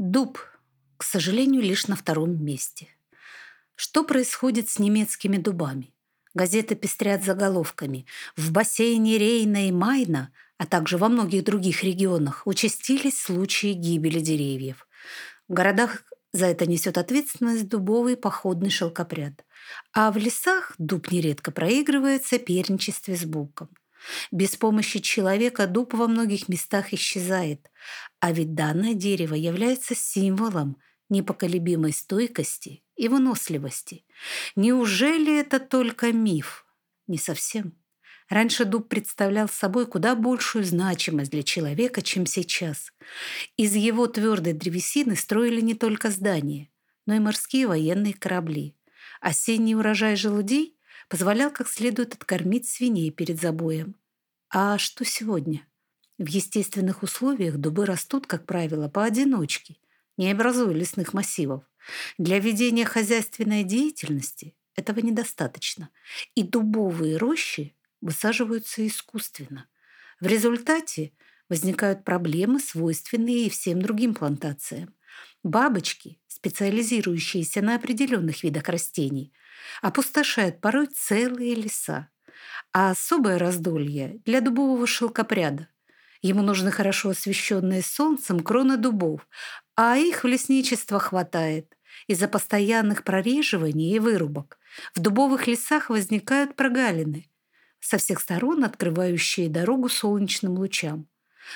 Дуб, к сожалению, лишь на втором месте. Что происходит с немецкими дубами? Газеты пестрят заголовками. В бассейне Рейна и Майна, а также во многих других регионах, участились случаи гибели деревьев. В городах за это несет ответственность дубовый походный шелкопряд. А в лесах дуб нередко проигрывает в соперничестве с буком. Без помощи человека дуб во многих местах исчезает, а ведь данное дерево является символом непоколебимой стойкости и выносливости. Неужели это только миф? Не совсем. Раньше дуб представлял собой куда большую значимость для человека, чем сейчас. Из его твердой древесины строили не только здания, но и морские военные корабли. Осенний урожай желудей позволял как следует откормить свиней перед забоем. А что сегодня? В естественных условиях дубы растут, как правило, поодиночке, не образуя лесных массивов. Для ведения хозяйственной деятельности этого недостаточно, и дубовые рощи высаживаются искусственно. В результате возникают проблемы, свойственные и всем другим плантациям. Бабочки, специализирующиеся на определенных видах растений, опустошают порой целые леса. А особое раздолье для дубового шелкопряда. Ему нужны хорошо освещенные солнцем кроны дубов, а их в лесничество хватает. Из-за постоянных прореживаний и вырубок в дубовых лесах возникают прогалины, со всех сторон открывающие дорогу солнечным лучам.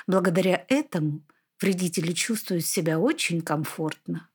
Благодаря этому вредители чувствуют себя очень комфортно.